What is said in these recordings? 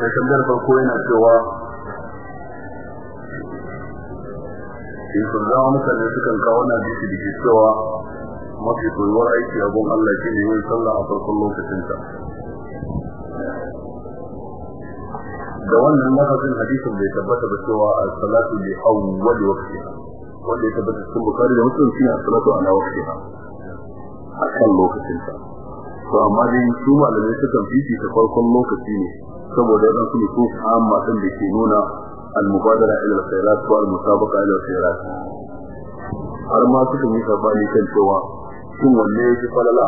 da tambayar farko yana cewa in sun zama mutane sukan kawo na jiki da ke cewa mafi koyuwar aiki a gun Allah shi ne yin sallah a farkon lokacinta? Da wannan lafazin hadisin bai tabbata ba cewa a salatu bi awwali waqtiha. Wanda ya tabbata cikin bukari da muslim shine as-salatu ala waqtiha a kan lokacinta. To amma dai su malamai sukan fifita farkon lokaci ne saboda yana su su amma din da ke nuna al-mubadara ila al-khairat wa al-musabaqa ila al-khairat. Har ma suka yi saɓani kan cewa shin wanne yake falala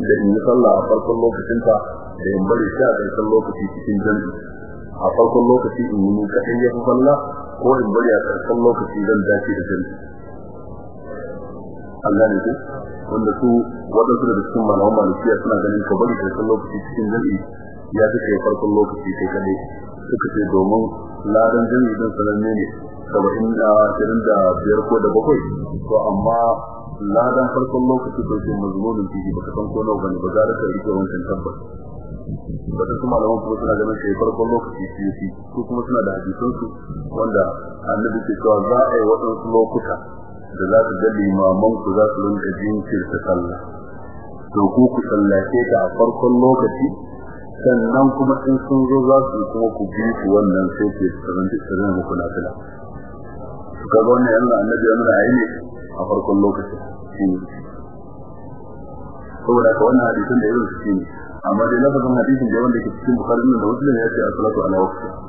da in yi sallah a farkon lokacin ta da in bari shi a ƙarshen lokaci cikin jami'i? A farkon lokaci in yi kaɗai ya fi falla ko in bari a ƙarshen lokaci zan dace da jami'i? Allah ne wanda su waɗansu da cikin malaman malikiya suna ganin ka bari ƙarshen lokaci cikin jami'i ya fi kai farkon lokaci kai kaɗai. Suka ce domin ladan jami'i din sananne ne saba'in da ashirin da biyar ko da bakwai. To amma ladan farkon lokaci ko ke mazmunin fihi baka san ko nawa ba ne ba za ka riƙe wancan tabbas. Wata kuma malaman kuma suna ganin sai farkon lokaci yake su kuma suna da hadisan su wanda annabi ke cewa za a yi waɗansu lokuta da za su ga limaman ku za su rinka jinkirta sallah. To ku ku sallace ta a farkon lokaci sannan kuma in sun zo za su kuma ku bi su wannan sai ke tsaron tsaron muku na fila kaga wannan annabi ya nuna ne a farkon lokaci. Saboda ka wannan hadisin da su shine amma dai hadisin da wanda ke cikin da muslim ya ce as-salatu ala waqti.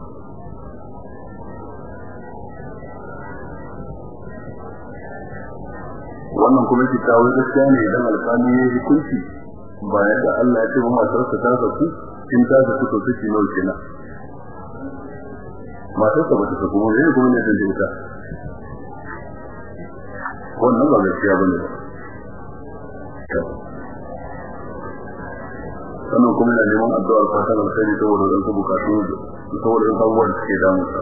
Kuma ki kawo gaskiya ne idan alƙali ya hukunci ba yadda Allah ya ce ba matarsa ta zaku in ta zaku to take nawa kenan. Matarsa ba ta zaku ba ne kuma ne da jinta wannan ba gaskiya ba ne sannan kuma yana neman addu'ar fatan alkhairi saboda dan su bukatu saboda dan abubuwan da suke damu sa.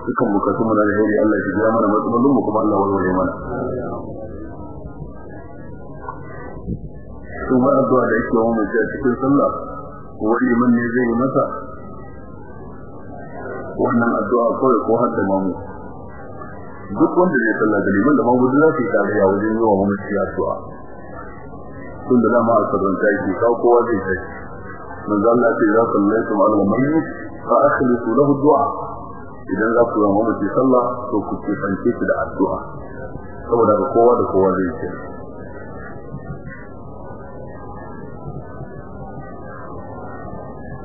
Dukkan bukatu mu na alheri Allah ya biya mana matsalolin mu kuma Allah ya warware mana. To ma addu'a da yake wa mutum cikin sallah wani man ne zai yi masa? Wannan addu'a kawai ko har da mamu. Duk wanda zai sallah da liman da mamu za su yi tarayya wajen yi wa mamaci addu'a. Tun da dama a sabon ta yake kawo kowa zai sai manzo Allah ce za ku laifu ala mayyit fa akhlisu lahu du'a. Idan za ku yi mamaci sallah to ku ce fanke da addu'a. Saboda kowa da kowa zai ce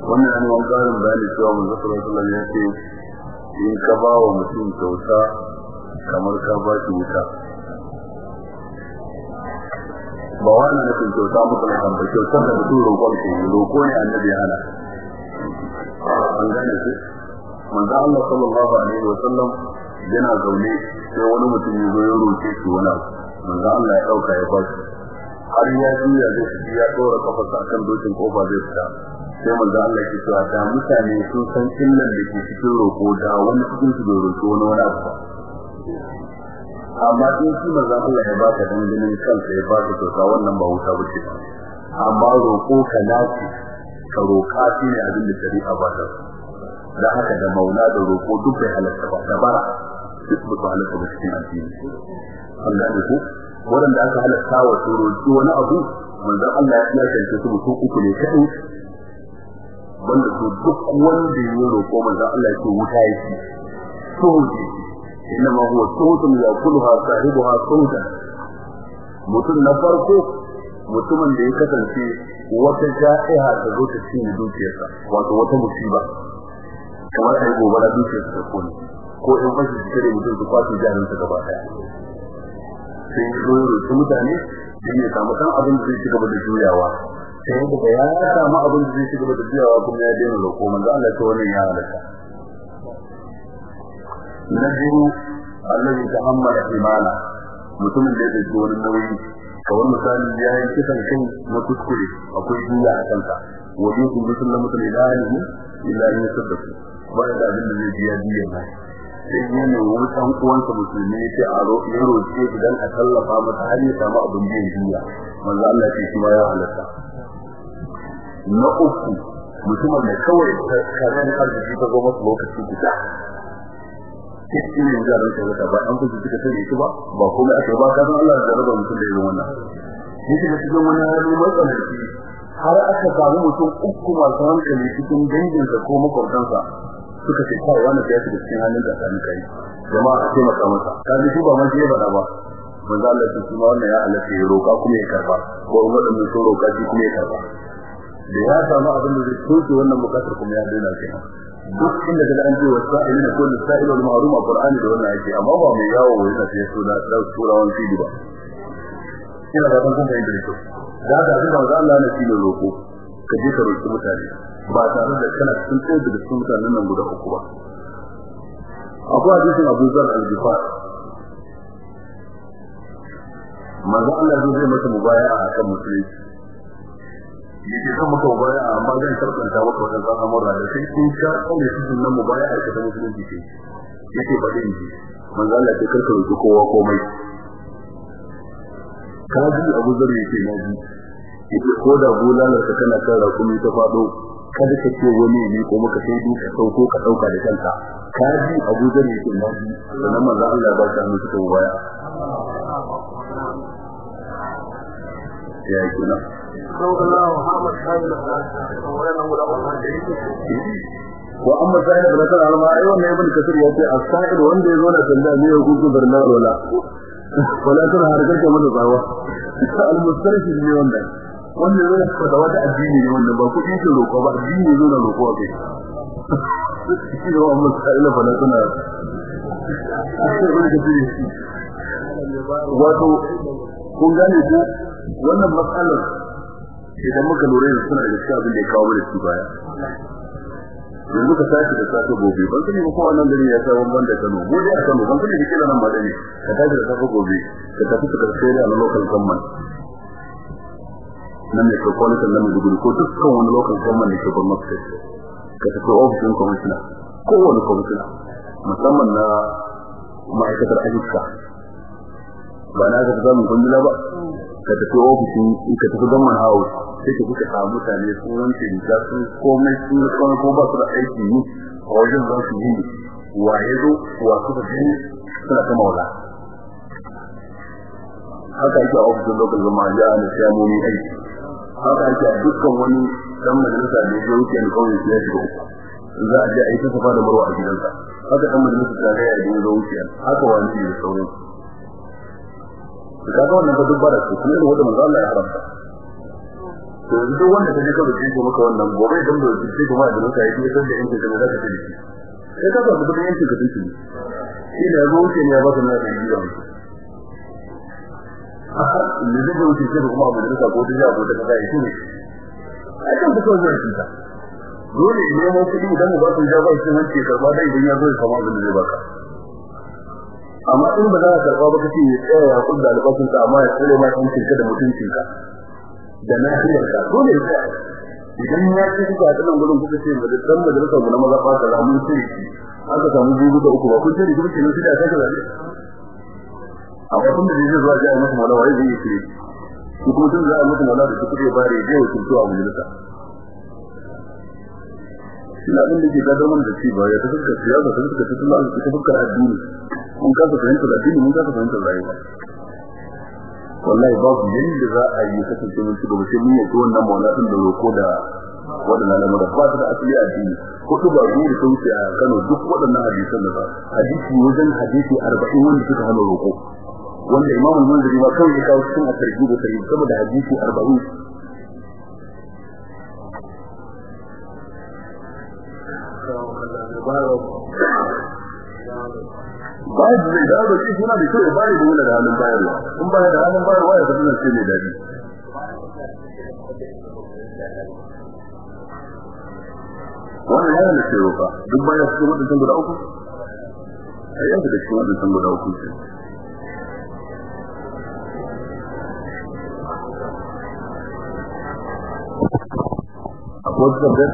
wannan an wani ƙarin bayani cewa manzo sallallahu alaihi wasallam ya ce in ka ba wa mutum kyauta kamar ka ba shi wuta. Ba wani nufin kyauta muka na kanta kyautar da mutum roƙon ke yi roƙo ne annabi hana. An gane su manzo Allah sallallahu alaihi wa sallam yana zaune sai wani mutum ya zo ya roƙe shi wani abu. Manzo Allah ya ɗauka ya ba shi. Har ya juya zai shi ya dora kafarsa akan dokin ƙofa zai fita. Sai manzo Allah ya cewa da mutane sun san illan da ke cikin roƙo da wani cikin su bai roƙo wani wani abu amma in shi manzon Allah ya baka danginin kanka ya baka kyauta wannan ba wuta ba ce amma roƙo ka naci ka roƙa shi ne abin da shari'a ba ta da haka da maula da roƙo duk bai halatta ba da bara duk ba halatta ba cikin addini. An gane ku? Waɗanda aka halatta wa su roƙi wani abu manzon Allah ya kance su mutum uku ne kaɗai. wanda to duk wanda ya yi roƙo manzo Allah ya ce wuta ma so sojin ya kudu ha yaquluha sahibuha sawtan mutum na farko mutumin da ya kasance wata ja'iha ta zo ta cinye dukiyarsa wato wata musiba. Kamar ai gobara dukiyarsa ta ƙone. Ko in fashe su kare mutum su kwashe jarinsa gaba ɗaya sai ya zo ya roƙi mutane sai ya samu ɗan abin da zai ci gaba da juyawa. Sai da ya samu abin da zai gaba da juyawa kuma ya daina roƙo. Manzo Allah ta wannan ya halatta. Na biyu allazi ta'ammala imana mutumin da yake da wani nauyi. Kawai misali ya yi kisan kai na kuskure akwai duya a kansa. Wa yusu musulman mutum ilalihi illa in yasaddaku ba da abin da zai biya biya ba sai ya ne wani ɗan uwansa musulmi ya ce a roƙe ya roƙe idan a tallafa masa har ya samu abin biyan biya. Manzo Allah ce shi ya halatta. Na uku mutumin da kawai kazan arziki ta zo masa lokaci guda. Kici ne da ran ta ba an kuji suka sani shi ba ba kuma aka ba ka san Allah da raba mutum da irin wannan. Yake da cikin wani hali matsalarci har aka samu mutum uku masu hankali cikin danginsa ko makwabtansa suka ce kawai wani ya shiga cikin halin da sami kai. Jama'a a taimaka masa. Kaji shi ba ma shi ya faɗa ba. Manzo Allah shi kuma wannan ya halatta ya roƙa kuma ya karɓa ko wadannan sun roƙa shi kuma ya karɓa da ya samu abin da zai toke wannan buƙatar kuma ya daina kenan duk inda da an ce wasa'il na kullu sa'il wal ma'ruf a Qur'ani da wannan ake amma ba mai yawo wai na sai so da turawan fili ba. Ina da ban san da yake da da abin da Allah ne shi ne roƙo ka je ka roƙi mutane. Ba tare da kana cikin tsaye da cikin mutanen nan guda uku ba. Akwai hadisin Abu Zar al-Ghifar manzo Allah zai masa mubaya'a akan musulunci. Yake kan maka mubaya amma zan maka sai kun nan a cikin musulunci ce. Yake manzo Allah ya kar ka kowa komai. Kaji Abu Zar yake yake ko da bulalar ka kan rakumi ta fado kada ka ce wani ne ko maka sai ka sauko ka ɗauka da kanka. Kaji Abu Zar yake na ji. Sannan manzo Allah ba mubaya. Ya yi wa amma sai da nasar alma ai wannan ibn kasir ya ce as-sa'id wanda ya zo da ne ya barna wala wala tun har kake mata tsawa al-mustarshid ne wanda da addini ne wanda ba ba addini da shi ne da tana wato kun gane wannan matsalar idan muka lura da suna da abin da ya kawo mana shi baya. Yanzu ka tashi da safe gobe ban sani ba ko wannan gari ya samu banda Kano. Mu dai a Kano ban sani kike nan ba dai ka tashi da safe gobe ka tafi ka ƙarshe da local government. Nan ne ko kwalitin nan da gudu ko dukkan wani local government da ke gwamnati ka tafi ofishin commissioner ko wani commissioner musamman na ma'aikatar ayyuka. Ba na ga za mu gundula ba. Ka tafi ofishin ka tafi government house sai ka kuka samu mutane su wanke da su komai su kuma ko ba su da aiki ne a wajen za su yi wa ya zo wa su da gani suna ta maula. Haka yake a ofishin local government ya da siyamomi aiki. Haka yake a dukkan wani dan majalisa da ya wuce ne kawai ya shiga za a je a yi ta safa da marwa a gidansa. Haka dan majalisa tarayya da ya zo wuce haka wani ne da sauransu. Kaga wannan ba duk bara ce da wanda manzo Allah ya haramta. To wanda ka ko maka wannan gobe dan da rubuce kuma da nuka yake san da da sai ka ba da yanke shi ya zo wuce ne ya ba da ne da sai kuma da ka ya ka ne. Shi dole ne mu kuɗi idan mu ba su da hanci karɓa dai idan ya zo ya da zai baka. Amma in ba za ka karɓa ba kace ya tsaya ya kudda albashin ka amma ya tsare ma mutuncin ka da mutuncin ka da ka dole tsaya idan ya ce kuka a nan gurin kuka ce da dan majalisar mu na maza ba ta ramu sai aka samu gugu da uku ba. Kun da kuma kenan sai da amma tun da zai zuwa ga mutum wala wai zai yi kire kuma tun za a mutum wala da kuke bare zai wuce to a majalisa. Ina abin da ke mun da ci ba. Ya ta fuskar siyasa ta fuskar tattalin arziki ta fuskar addini. Mun ka ta fahimtar addini mun ka ta fahimtar rayuwa wallahi babu yanda za a yi kasance mun gaba sai mun yi wannan maulatin da roko da wadannan lamura ba ta da asali addini kudu ba ne da sauki a Kano duk wadannan hadisan da ba hadisi wajen hadisi 40 wanda suka hana roko wanda imamu munziri ma kawai ya kawo cikin at-tarjih da tarjih saboda hadisi 40 bayan da zai dawo da shi suna da kyau ya bari da da halin bayarwa. In baya da halin bayarwa ya tafi sai mai daɗi wannan yana da ce roƙa duk baya cikin waɗancan guda uku? A yanka da cikin waɗancan guda uku akwai da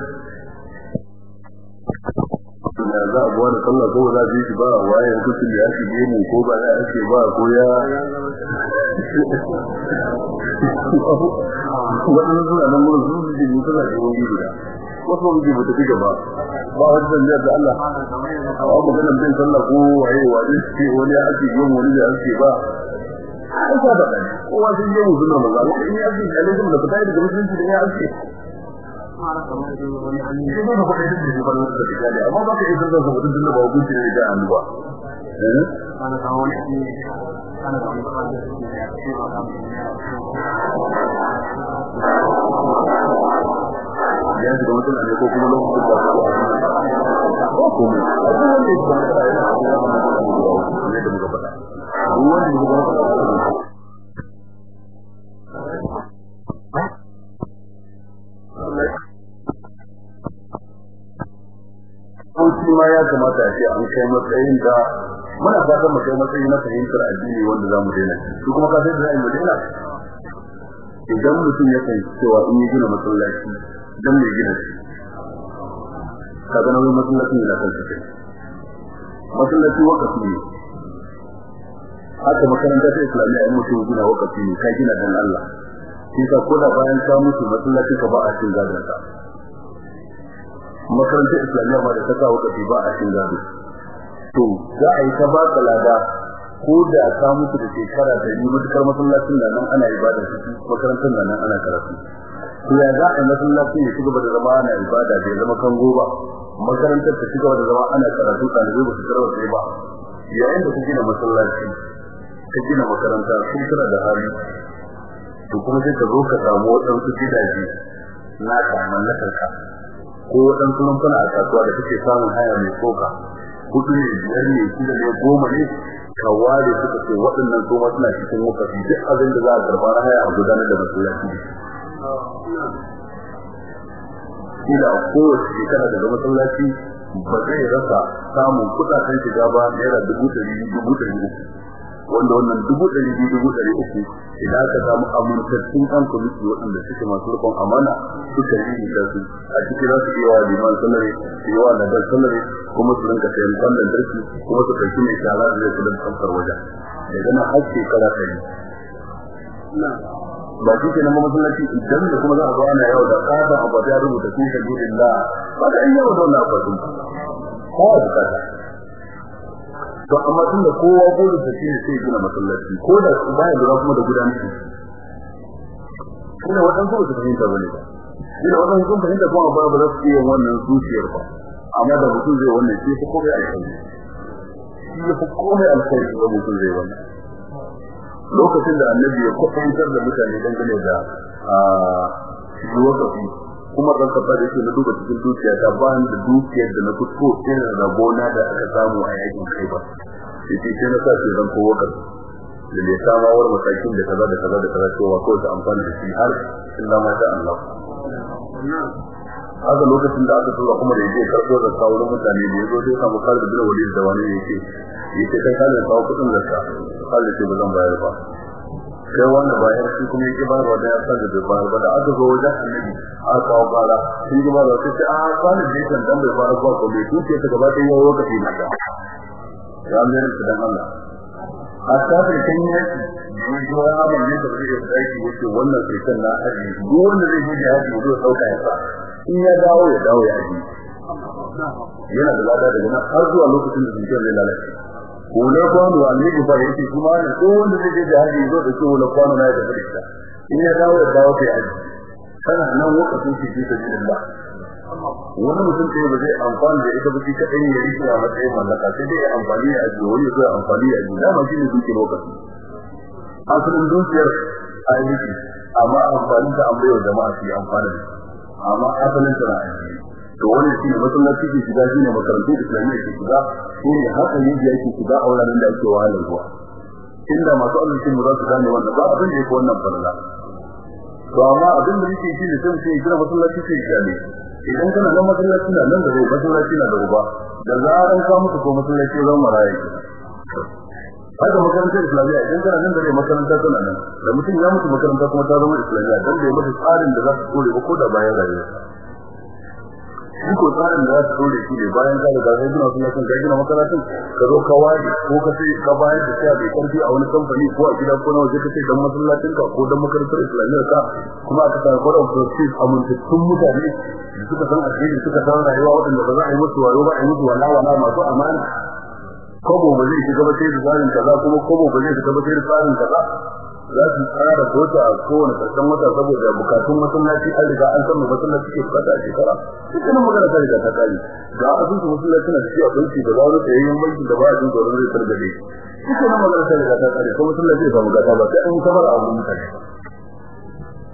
za a buwa da sallah ko za a shi ba? Waye hukuncin da ya shige mu ko ba za a ce ba ko ya? Waɗannan suna nan wurin sun ji mu suna da wani guda. Wasu mu ji mu tafi gaba. Ba wani sanda da Allah. A wa maganar bin sallah ko waye wani ce wani ya ake yin wani da ake ba. Ai ba da kowa sun yi mu suna maza. Ko in ya ake kalin da fita daga musulunci da ya ake. Shi ba ba kai da ba da amma ba ka izin da mutum da ba hukunci ne da eh? Ana kawo ne ana da wani ya shiga mutum ne ko kuma lokacin da ko kuma. Ya shiga mutum ne da muka faɗa. Duk wanda ya shiga kai matsayin da muna fatan mu kai matsayi na fahimtar addini wanda za mu daina. Shi kuma ka sai da mu daina? Idan mutum ya san cewa in yi gina masallaci dan mai gina shi? Kaga na wani masallaci ne na kan shi masallaci wakafi ne. Haka makaranta ta islamiyya in mutum gina wakafi ne ka gina dan Allah. Shi ka koda bayan ka mutu masallaci ka ba a cin gadon ka. Makarantar islamiyya ma da ta kawo wakafi ba a cin gado. To za a yi ta ba ka lada ko da ka mutu da shekara da yi matuƙar masallacin da nan ana ibada su makarantar da nan ana karatu. To ya za a yi masallacin ya ci gaba da zama ana ibada bai zama kan goba makarantar ta ci gaba da zama ana karatu ɗalibai ba su karwa sai ba. Yayin da ku gina masallaci ka gina makaranta kun kira da hali. To kuma sai ka zo ka samu waɗansu gidaje na ka mallakar ka ko waɗansu rumfuna a kasuwa da kake samun haya mai tsoka. Huɗu ne biyar ne shida ne goma ne ka ware suka ce waɗannan su suna cikin wakafi duk abin da za a karɓa na haya a gudanar da masallaci. Kila a kowace shekara daga masallaci ba zai rasa samun kuɗaɗen shiga ba naira dubu ɗari dubu ɗari uku. Wanda wannan dubu ɗari biyu dubu ɗari uku idan aka samu amintattun ɗan kwamiti waɗanda suke masu rikon amana suka yi da su. A cikin za su iya wa liman sanare su yi wa nadar sanare kuma su rinka sayan ƙwallon darki kuma su ɗauki mai shara da zai da tsaftar wajen. Daga nan har shekara ɗari. Ba shi kenan masallaci idan da kuma za a zo ana yau da kafa a bata rubuta fi sabilillah. Ba da yau da wannan akwatin ko a buƙata. To amma tunda kowa gudu da shi sai gina masallaci ko da su baya da kuma da gudanar shi. Kuma wadan ko su fahimta ba ne ba. Ina wadan sun fahimta kuma ba ba za su iya wannan zuciyar ba. Amma da mutum zai wannan shi ko kai alƙawari shi ko komai alƙawari da mutum zai wannan. Lokacin da annabi ya kwatantar da mutane dangane da wakafi. Kuma dan kafa da yake na duba cikin dukiya ta ba da dukiyar da na fito irin rabona da aka samu a yaƙin kai ba ya ce sai na sa zan ko wakafi da ya sama war matakin da kaza da kaza da kaza cewa ko da amfani da shi har illa ma sha Allah. Haka lokacin da aka tura kuma da yake karbo da kawo mutane da ya zo sai samu kalbi da wali da wani yake yake kai kana kawo kuɗin zakka? Kalli ce ba zan bayar ba. Sai wanda bayar shi kuma yake ba da ya san da bayar ba da aka zo wajen annabi aka kawo bara sun ji da sai a kalli da kan dan bai fara ba ko bai tuce ta gaba ɗaya lokaci na da ya da dan Allah. A kafin kan yaki wa ya mun da zai da yake ya ce wannan sai kan na haji duk zai je haji zai ɗauka ya sa. In ya dawo ya dawo ya haji yana da lada daga nan har zuwa lokacin da zuciyar zai lalace. Wala kwano annabi fa yake kuma ne ko wanda zai je haji zo da shi wala kwano na da fadita in ya dawo ya dawo kai haji kana nan lokacin shi ke da wani mutum sai ba zai amfani da ita ba shi kadai ya riƙe a matsayin mallaka. Sai dai amfani da aji wani zai amfani da aji dama shi ne duke lokaci. Asalin dukiyar aiki amma amfani da jama'a su yi amfani da amma asalin tana aji to wani shi ne masallaci ke shiga shi ne makarantu islamiyya ke shiga shi ne haka yin da yake shiga a wuraren da ake wahalar ruwa. Inda masu arzikin mu za su gane wannan ba abin da yake wannan farla to amma abin da yake shi ne sai sai kira masallaci sai ya ne idan kana nan masallaci na nan da zai masallaci na da ruba da zaran ka mutu ko masallaci zan maraye haka makarantar islamiyya idan kana nan da zai makaranta tana nan. Da mutum ya mutu makaranta kuma ta zama islamiyya dan da ya mutu tsarin da za su kore ba ko da bayan rayuwa. Shi ko tsarin da za su dole shi ne bayan ka riga sai gina suna son ka gina makarantun ka zo ka waje ko ka sai ka bayar da siya bai ƙarfi a wani kamfani ko a gida ko na waje ka sai dan masallacin ka ko dan makarantar islamiyyar ka kuma aka sa board of trustees amintattun mutane da suka san addini suka san rayuwa waɗanda ba za a yi musu wayo ba a yi musu wala wala masu amana. Kobo ba zai shiga ba sai da tsarin kaza kuma kobo ba zai shiga ba sai da tsarin kaza. Za su tsara bota a kowane ƙarshen wata saboda bukatun masallaci an riga an san masallaci ke buƙata a shekara. Dukkan magana ta riga ta kare ga abin su masallaci na cikin abinci da ba wani tsayayyen banki da ba a jin tsoron zai targaɗe dukkan magana ta riga ta kare ko masallaci ya samu gata ba sai an kamar a wurin mutane.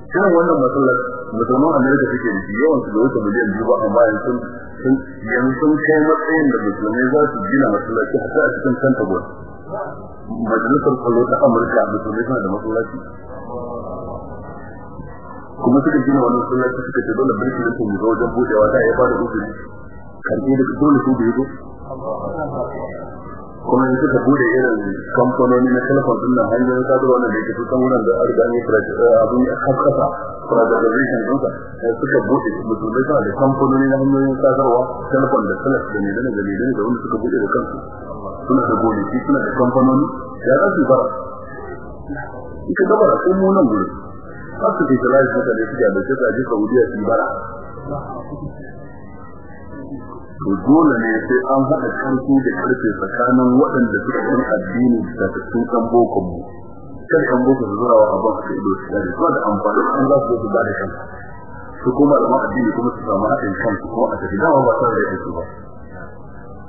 Irin wannan masallaci musulman amerika suke da yawan su da wuce miliyan biyu ba amma yanzu sun yanzu sun kai matsayin da musulmai za su gina masallaci hasa a cikin pentagon majalisar tsaro ta amurka musulmai suna da masallaci. Kuma suka gina wani masallaci suka ce dole birki da mu zo wajen budewa ta ya ba da uzuri. Karbe da dole su bai zo. Kuma in suka buɗe irin kamfanoni na telefon ɗin nan hanyoyin sadarwa nan da yake su kan wurin da argani abin haskasa privatization din sa suka buɗe musulmai suna da kamfanoni na hanyoyin sadarwa telefon da telas da ne da ne da ne da wanda suka buɗe da kansu. Suna da gonaki suna da kamfanoni ya za su bara ita gaba da sun munan guri har su ke kira shi mutane su da su ga jika wudiya su bara. To dole ne sai an haɗa ƙarfi da ƙarfe tsakanin waɗanda suka san addini da sun kan boko mu. Kan kan boko su zura wa abin haka ido su gane suna da amfani an za su su ba da kansu. Su kuma da addini kuma su samu haɗin kansu kuma a tafi. Dama ba tare da su ba.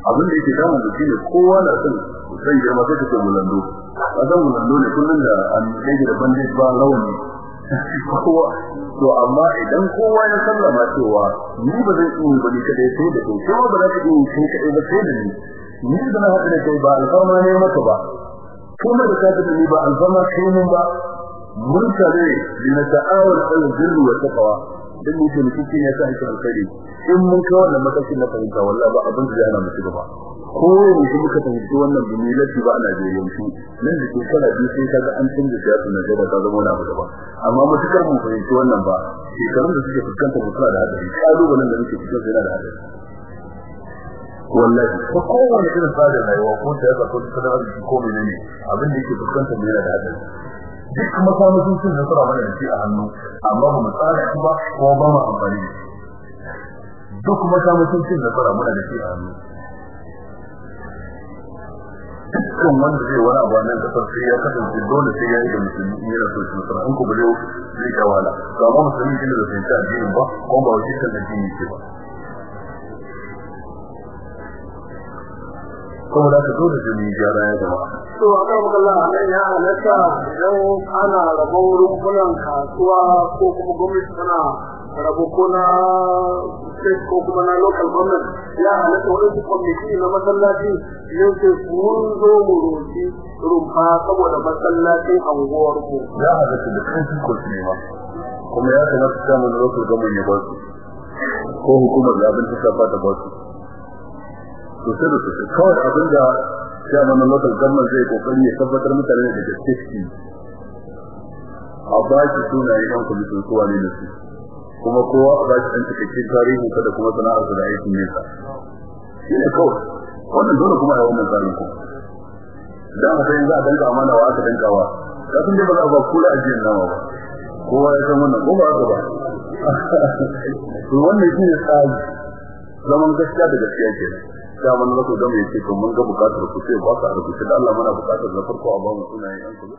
Abin da yake damun da shine kowa na son san girma sai kace mulando a san mulando ne kullun da an dage da bandit ba rawani kowa. To amma idan kowa ya sallama cewa ni ba zan yi ba ni kadai sai da kai kuma ba za ka yi sai kadai ba sai da ni. Ni da na hada da kai ba alfarma ne maka ba. Kuma da ka da ni ba alfarma kai mun ba. Mun tare na ta'awul al-birri wa taqwa. Dan mutum cikin ya sa shi alkhairi in mun kawo wannan matakin na fahimta wallahi ba abin da zai hana mu ci gaba. Ko yanzu muka fahimci wannan bumilati ba a Najeriya mu nan da ke kala biyu sai kaga an canza siyasa na gaba ta zama wani abu daban. Amma mutukar mu fahimci wannan ba shekarun da suke fuskantar mu suna da hadari kalubalen da muke cikin yana da hadari wallahi ko kowane irin tsarin rayuwa ko siyasa ko tattalin arziki ko menene abin da yake fuskantar mu yana da hadari duk makamashin cin nasara mana da shi a hannu. Amma ba mu tsara shi ba ko ba mu amfani da duk makamashin cin nasara muna da shi a hannu. Dukkan wanda zai wani abu nan ƙasar sai ya kasance dole sai ya yi da musulmi in yana so shi nasara. In ko ba zai ga to amma musulmi shi da sai ta addinin ba ko ba wani kan addini ce ba. Kuma da ka dole mu yi gyara ya to a kan magana nan ya halatta idan ana rabon rumfunan kasuwa ko kuma gwamnati tana rabo ko na state ko kuma na local government ya halatta wani kwamiti na masallaci yin ce mun zo mu roƙi rumfa saboda masallacin anguwar mu ya halatta da kan ko ne ma kuma ya kamata ta mun local government ya ba su ko hukumar da abin ta ba ta ba su. To sai da su kawai abin da ya mana local government zai ƙoƙari ya tabbatar mutane da gaske shi a ba shi sunaye yan kwamitin kowa ne da su kuma kowa a ba shi ɗan cikakken tarihi ka da kuma sana'ar da aikin nesa. Shi ne kawai. Wannan dole kuma a wannan tsarin ku dan haka yanzu a danka amana wa aka dankawa kafin dai ba za a ba kula ajiyar nama ba. Kowa ya san wannan ko ba ba? Wannan shi ne tsari. Zaman gaskiya da gaskiya kenan. Da mun rako da mai ce to mun ga buƙatar ku sai ba ka rubuce. Da Allah muna buƙatar da farko a ba mu sunayen yan kullu